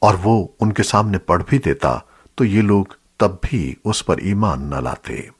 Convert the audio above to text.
اور وہ ان کے سامنے پڑھ بھی دیتا تو یہ لوگ تب بھی اس پر ایمان نہ لاتے۔